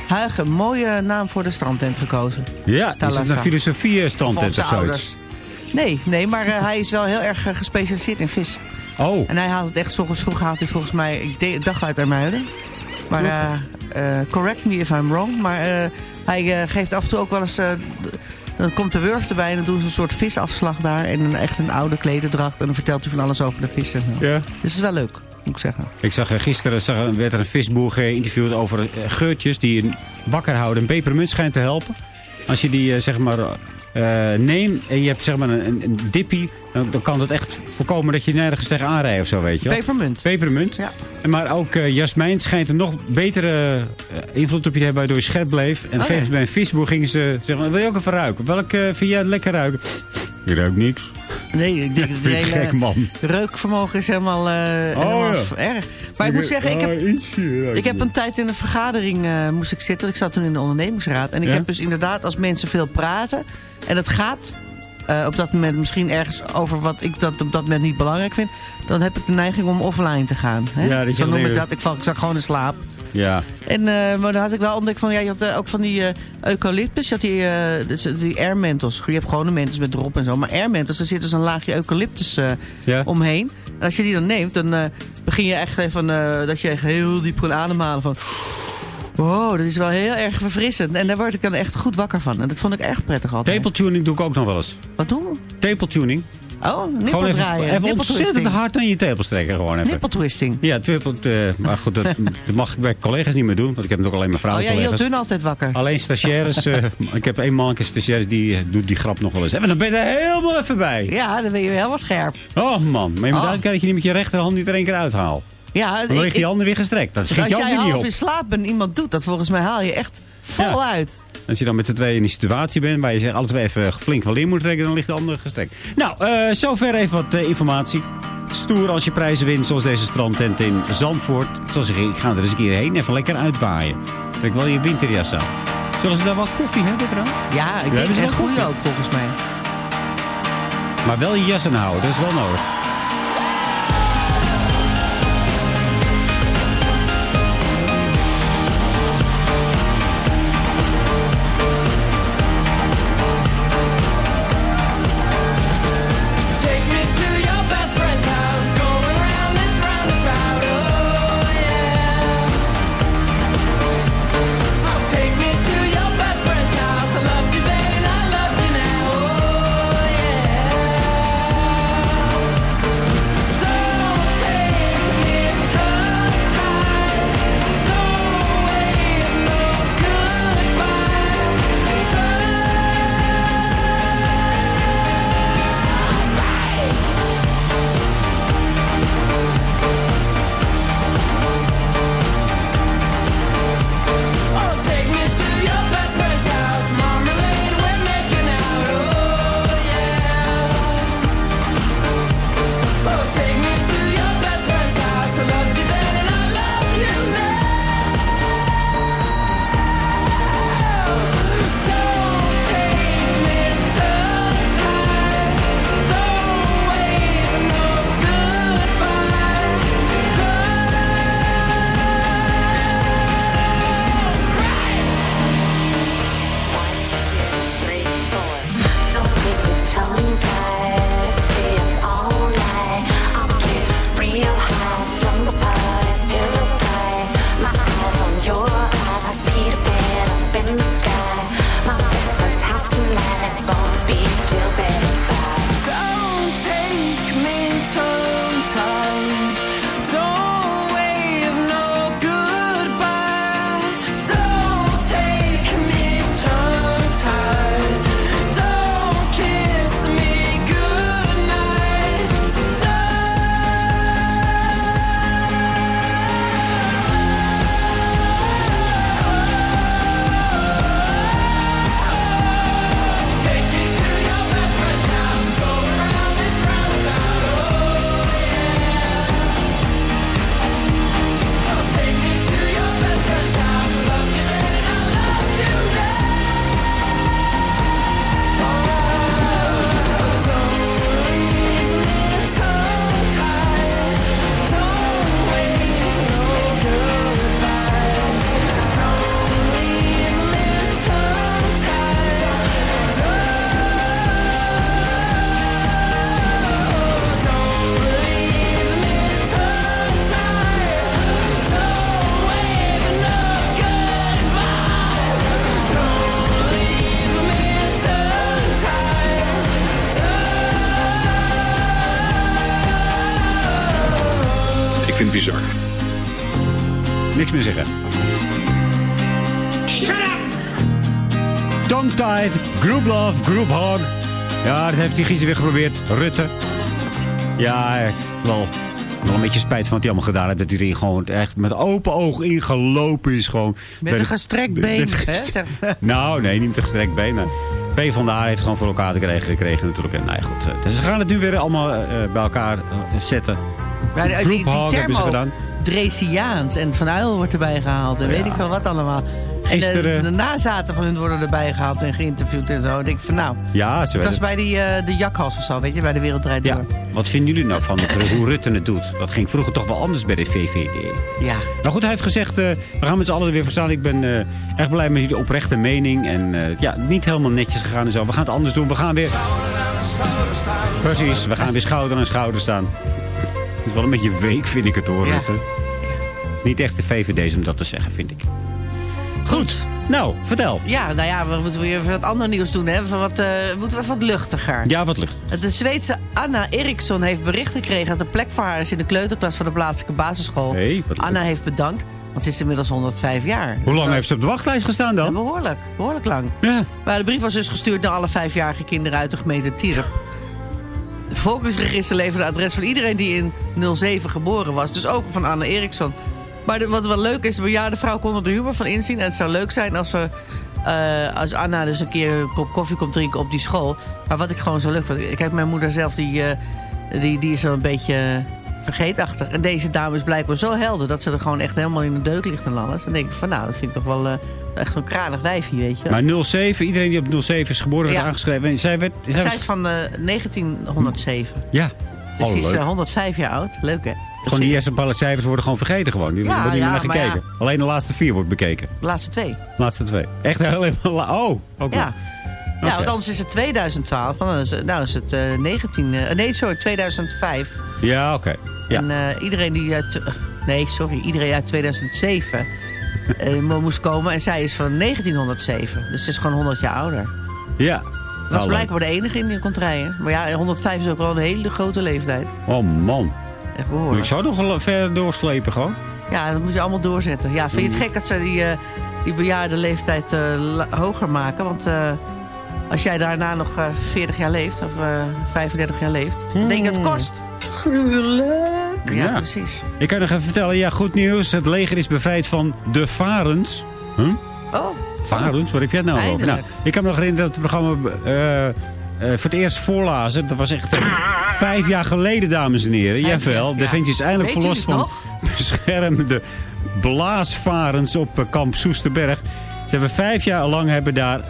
Huig een mooie naam voor de strandtent gekozen. Ja, is het Thalassa. een filosofie Of strandtent of zoiets? Nee, nee, maar uh, hij is wel heel erg uh, gespecialiseerd in vis. Oh. En hij haalt het echt, s ochtends vroeg haalt hij volgens mij, ik de- dag uit Ermuiden. Maar uh, uh, correct me if I'm wrong. Maar uh, hij geeft af en toe ook wel eens... Dan komt de wurf erbij en dan doen ze een soort visafslag daar. En een, echt een oude klederdracht. En dan vertelt hij van alles over de vissen. Ja. Dus het is wel leuk, moet ik zeggen. Ik zag gisteren zag, werd er een visboer geïnterviewd over geurtjes die je wakker houden. En pepermunt schijnt te helpen. Als je die zeg maar uh, neemt en je hebt zeg maar een, een dippie... Dan, dan, kan dat echt voorkomen dat je nergens tegen aanrijdt of zo, weet je wel. Pepermunt. Pepermunt. Ja. Maar ook uh, jasmijn schijnt er nog betere uh, invloed op je te hebben... waardoor je scherp bleef. En oh, ja. bij een visboer gingen ze zeggen... wil je ook even ruiken? Welke vind jij lekker ruiken? Je ruikt niks. Nee, ik denk dat die hele gek, man. reukvermogen is helemaal, uh, oh, helemaal ja. erg. Maar ik, ik moet zeggen, ik heb, ietsje, ik heb een tijd in een vergadering uh, moest ik zitten. Ik zat toen in de ondernemingsraad. En ik ja? heb dus inderdaad, als mensen veel praten... en het gaat uh, op dat moment misschien ergens over wat ik dat, op dat moment niet belangrijk vind... dan heb ik de neiging om offline te gaan. Hè? Ja, dat Zo noem ik dat. Ik, val, ik zag gewoon in slaap. Ja. En, uh, maar dan had ik wel ontdekt van, ja, je had uh, ook van die uh, eucalyptus, je had die, dus, die air mentels. Je hebt gewone mentels met drop en zo, maar air mentels, daar zit dus een laagje eucalyptus ja. omheen. En als je die dan neemt, dan begin je echt even, dat je echt heel diep kan ademhalen van... Wow, dat is wel heel erg verfrissend. En daar word ik dan echt goed wakker van. En dat vond ik erg prettig altijd. Tepeltuning doe ik ook nog wel eens. Wat doen? Tepeltuning. Oh, nippel gewoon even, draaien. even ontzettend hard aan je tepels trekken. Gewoon even. Nippeltwisting. Ja, trippel, uh, maar goed, dat, dat, mag ik bij collega's niet meer doen. Want ik heb nog alleen maar vrouwen Oh, jij hield hun altijd wakker. Alleen stagiaires. uh, ik heb één mannelijke stagiaires die uh, doet die grap nog wel eens. En dan ben je er helemaal even bij. Ja, dan ben je helemaal scherp. Oh man, maar je moet Oh. uitkijken dat je niet met je rechterhand niet er één keer uithaalt. Ja, Dan ligt die handen weer gestrekt. Dan schiet als je ook jij weer niet half op. in slaap en iemand doet dat, volgens mij haal je echt vol Ja. uit. Als je dan met z'n tweeën in die situatie bent... waar je zegt alle twee even flink wel in moet trekken... dan ligt de andere gestrekt. Nou, eh, zover even wat eh, informatie. Stoer als je prijzen wint, zoals deze strandtent in Zandvoort. Zoals ik, ik ga er eens een keer heen, even lekker uitwaaien. Trek wel je winterjas aan. Zullen ze daar wel koffie hebben trouwens? Ja, ik Ja, denk goede koffie. ook, volgens mij. Maar wel je jas aanhouden, dat is wel nodig. Shut up! Tongue tied, group love, group hug. Ja, dat heeft hij gisteren weer geprobeerd. Rutte. Ja, wel, wel een beetje spijt van wat hij allemaal gedaan heeft. Dat hij erin gewoon echt met open ogen ingelopen is. Gewoon. Met een gestrekt been, met hè? Nou, nee, niet met een gestrekt been. Maar P van de A heeft gewoon voor elkaar te krijgen gekregen natuurlijk. En, nou ja, goed. eh, Dus ze gaan het nu weer allemaal eh, bij elkaar eh, zetten. Ja, die, die, hebben ze gedaan. Dresiaans en Van Uil wordt erbij gehaald. En weet ik wel wat allemaal. En de, Gisteren- de nazaten van hun worden erbij gehaald en geïnterviewd en zo. Ik denk van nou, Ja, ze het was bij die, eh, de jakhals of zo, weet je, bij de Wereldrijd Ja, Door. wat vinden jullie nou van het, hoe Rutte het doet? Dat ging vroeger toch wel anders bij de VVD. Ja. Maar goed, hij heeft gezegd, eh, we gaan met z'n allen er weer voor staan. Ik ben eh, echt blij met jullie oprechte mening. En eh, ja, niet helemaal netjes gegaan en zo. We gaan het anders doen. We gaan weer... Precies, we gaan weer schouder aan schouder staan. Het is wel een beetje week, vind ik het hoor, Ja. Rutte. Niet echt de VVD's om dat te zeggen, vind ik. Goed, nou, vertel. Ja, nou ja, we moeten weer even wat ander nieuws doen. Hè? Van wat, eh, moeten we wat luchtiger. Ja, wat lucht. De Zweedse Anna Eriksson heeft bericht gekregen dat er plek voor haar is in de kleuterklas van de plaatselijke basisschool. Hey. Anna heeft bedankt, want ze is inmiddels 105 jaar. Hoe lang heeft ze op de wachtlijst gestaan dan? behoorlijk, behoorlijk lang. Ja. Maar de brief was dus gestuurd naar alle vijfjarige kinderen uit de gemeente Tierp. Het volkingsregister levert het adres van iedereen die in 07 geboren was. Dus ook van Anne Eriksson. Maar de- wat wel leuk is, de bejaarde vrouw kon er de humor van inzien. En het zou leuk zijn als, ze, eh, als Anna dus een keer een kop koffie komt drinken op die school. Maar wat ik gewoon zo leuk vind. Kijk, mijn moeder zelf, die, eh, die, die is zo een beetje vergeetachtig. En deze dame is blijkbaar zo helder dat ze er gewoon echt helemaal in de deuk ligt en alles. Dan denk ik van, nou, dat vind ik toch wel eh, echt zo'n kranig wijfje, weet je. Maar 07, iedereen die op 07 is geboren werd Ja. aangeschreven. En zij werd... Zij was- is van eh, 1907. Ja. Dus Oh, die is leuk. eh, 105 jaar oud. Leuk hè? Gewoon die eerste paar cijfers worden gewoon vergeten gewoon. Die Ja, worden niet ja, meer naar gekeken. Alleen de laatste vier wordt bekeken. De laatste twee. De laatste twee. Echt maar... la- Oh, ook Ja. Ja, want anders is het 2012. want Dan is het, nou is het eh, 19... eh, nee, sorry, 2005. Ja, oké. Ja. En eh, iedereen die uit... nee, sorry. Iedereen uit 2007 eh, mo- moest komen. En zij is van 1907. Dus ze is gewoon 100 jaar ouder. ja. Dat was Nou, blijkbaar de enige in die kon rijden. Maar ja, 105 is ook wel een hele grote leeftijd. Oh man. Echt behoorlijk. Ik zou nog wel verder doorslepen gewoon. Ja, dat moet je allemaal doorzetten. Ja, vind je het gek dat ze die, eh, die bejaarde leeftijd eh, hoger maken? Want eh, als jij daarna nog eh 40 jaar leeft, of eh 35 jaar leeft, dan denk je dat het kost. Gruwelijk. Ja, Ja. precies. Ik kan nog even vertellen. Ja, goed nieuws. Het leger is bevrijd van de varens. Huh? Oh, Varens? Wat heb jij het nou over? Nou, ik me nog herinneren dat het programma eh, eh, voor het eerst voorlazen. Dat was echt eh, vijf jaar geleden, dames en heren. Vijf Jawel, de ventje is eindelijk Weet verlost van nog? beschermende blaasvarens op kamp Soesterberg. Ze hebben vijf jaar lang hebben daar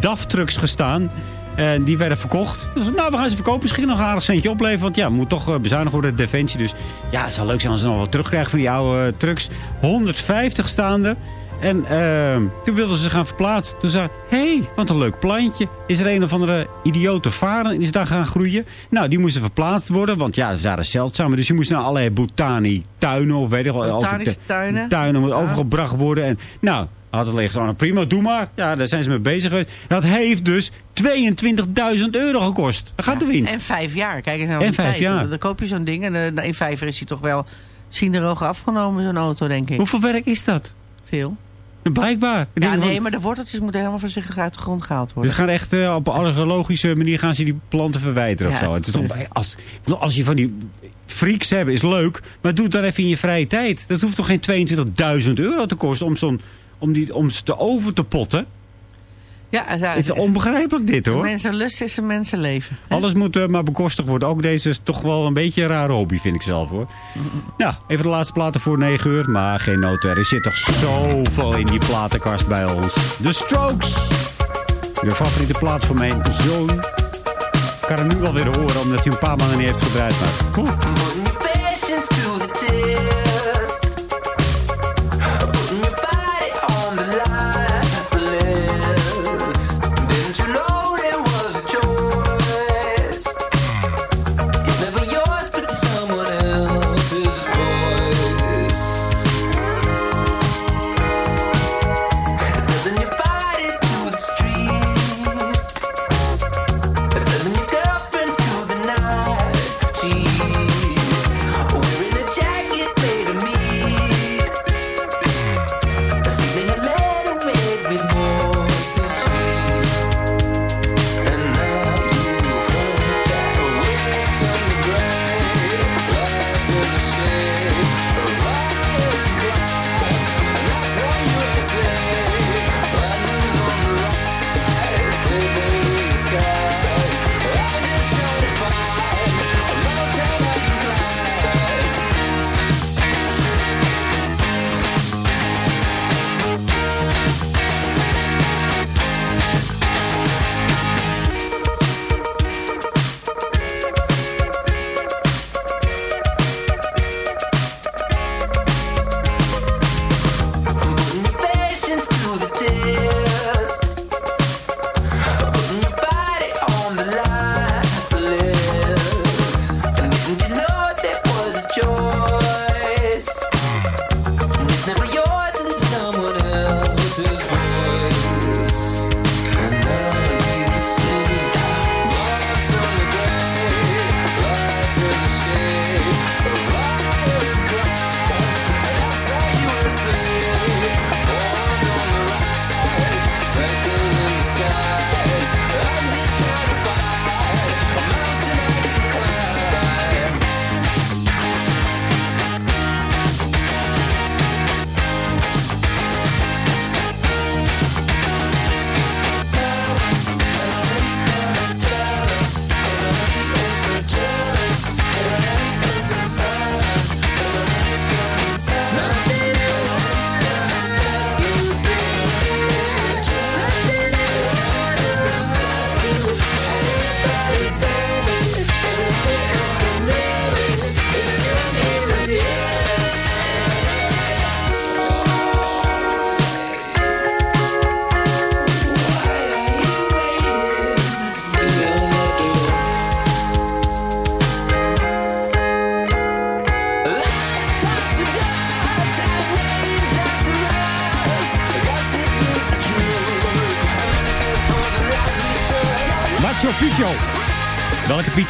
DAF-trucks gestaan. En die werden verkocht. Dus, nou, we gaan ze verkopen. Misschien nog een aardig centje opleveren. Want ja, moet toch bezuinigd worden, Defensie. Dus ja, het zou leuk zijn als ze nog wat terugkrijgen van die oude trucks. 150 staande. En eh, toen wilden ze gaan verplaatsen. Toen zei hé, hey, wat een leuk plantje. Is er een of andere idiote varen die is daar gaan groeien? Nou, die moesten verplaatst worden. Want ja, ze waren zeldzame. Dus je moest naar allerlei botani tuinen of weet ik wel. Botanische tuinen. Tuinen moet Ja. overgebracht worden. En nou, had het leger nou prima, doe maar. Ja, daar zijn ze mee bezig geweest. Dat heeft dus 22.000 euro gekost. Dat gaat de winst. En vijf jaar. Kijk eens naar En die vijf tijd. jaar. Dan, koop je zo'n ding en eh, in vijf jaar is hij toch wel ogen afgenomen, zo'n auto, denk ik. Hoeveel werk is dat? Veel. Blijkbaar. Ja, nee, maar de worteltjes moeten helemaal voorzichtig uit de grond gehaald worden. Dit gaat echt eh, op een archeologische manier gaan ze die planten verwijderen of zo. Het is toch, als, als je van die freaks hebt, is leuk. Maar doe het dan even in je vrije tijd. Dat hoeft toch geen 22.000 euro te kosten om, zo'n, om, die, om ze te over te potten? Ja, ja, Het is onbegrijpelijk dit hoor. Mensenlust is een mensenleven. Alles moet eh, maar bekostigd worden. Ook deze is toch wel een beetje een rare hobby, vind ik zelf hoor. Nou, even de laatste platen voor 9 uur. Maar geen nood. Er zit toch zoveel in die platenkast bij ons. The Strokes. De favoriete plaat van mijn zoon. Ik kan hem nu wel weer horen, omdat hij een paar maanden niet heeft gedraaid. Maar kom.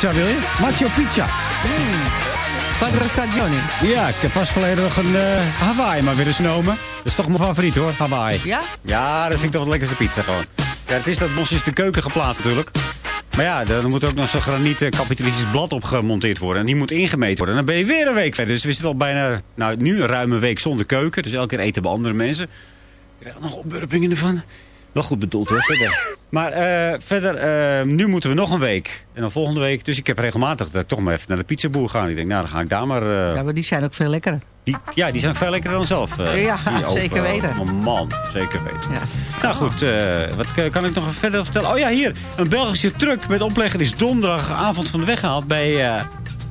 Pizza wil je? Macho Pizza. Quattro stagioni. Ja, ik heb vast geleden nog een eh, Hawaii maar weer eens genomen. Dat is toch mijn favoriet hoor, Hawaii. Ja? Ja, dat vind ik toch de lekkerste pizza gewoon. Ja, het is dat mos is de keuken geplaatst natuurlijk. Maar ja, dan moet ook nog zo'n granieten kapitalistisch blad op gemonteerd worden. En die moet ingemeten worden. En dan ben je weer een week verder. Dus we zitten al bijna, nou nu een ruime week zonder keuken. Dus elke keer eten bij andere mensen. Ik krijg nog opburpingen ervan. Wel goed bedoeld hoor, verder. Maar eh, verder, eh, nu moeten we nog een week. En dan volgende week. Dus ik heb regelmatig dat ik toch maar even naar de pizzaboer gaan. Ik denk, nou dan ga ik daar maar... eh, Ja, maar die zijn ook veel lekkerder. die, ja, die zijn veel lekkerder dan zelf. Ja, zeker weten. Oh man, zeker weten. Ja. Nou goed, eh, wat kan- ik nog verder vertellen? Oh ja, hier. Een Belgische truck met oplegger is donderdagavond van de weg gehaald bij eh,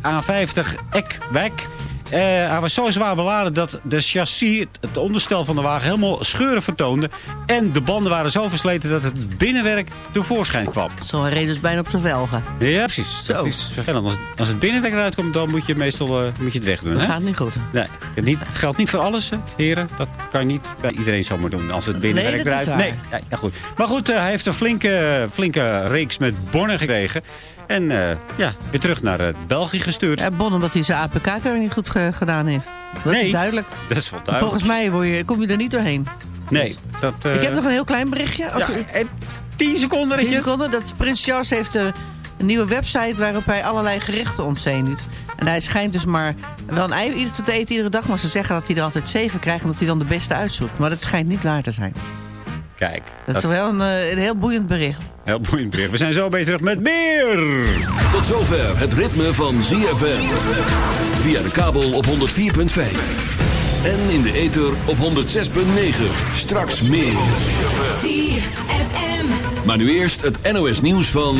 A50 Ekwijk. Eh, hij was zo zwaar beladen dat de chassis, het- onderstel van de wagen, helemaal scheuren vertoonde. En de banden waren zo versleten dat het binnenwerk tevoorschijn kwam. Zo, hij reed dus bijna op zijn velgen. Ja, precies. Zo. Dat is vervelend. Als, als het binnenwerk eruit komt, dan moet je meestal eh, moet je het wegdoen. Dat hè? gaat niet goed. Nee, het, niet, het geldt niet voor alles, hè, heren. Dat kan je niet bij iedereen zomaar doen. Als het binnenwerk Nee, eruit... Nee, ja, ja, goed. Maar goed, eh, hij heeft een flinke, flinke reeks met bonnen gekregen. En eh, ja, weer terug naar eh, België gestuurd. Ja, Bon, omdat hij zijn APK-keuring niet goed ge- gedaan heeft. Dat Nee. is duidelijk. Dat is wel duidelijk. Volgens mij word je, kom je er niet doorheen. Nee, dat... eh, Ik heb nog een heel klein berichtje. Als ja, eh, 10 seconden. 10 Ritje. seconden. Dat Prins Charles heeft eh, een nieuwe website waarop hij allerlei gerechten ontzenuwt. En hij schijnt dus maar wel een ei ieder te eten iedere dag. Maar ze zeggen dat hij er altijd zeven krijgt en dat hij dan de beste uitzoekt. Maar dat schijnt niet waar te zijn. Kijk, Dat is wel een, eh, een heel boeiend bericht. heel boeiend bericht. We zijn zo terug met meer. Tot zover het ritme van ZFM. Via de kabel op 104.5. En in de ether op 106.9. Straks meer. Maar nu eerst het NOS nieuws van...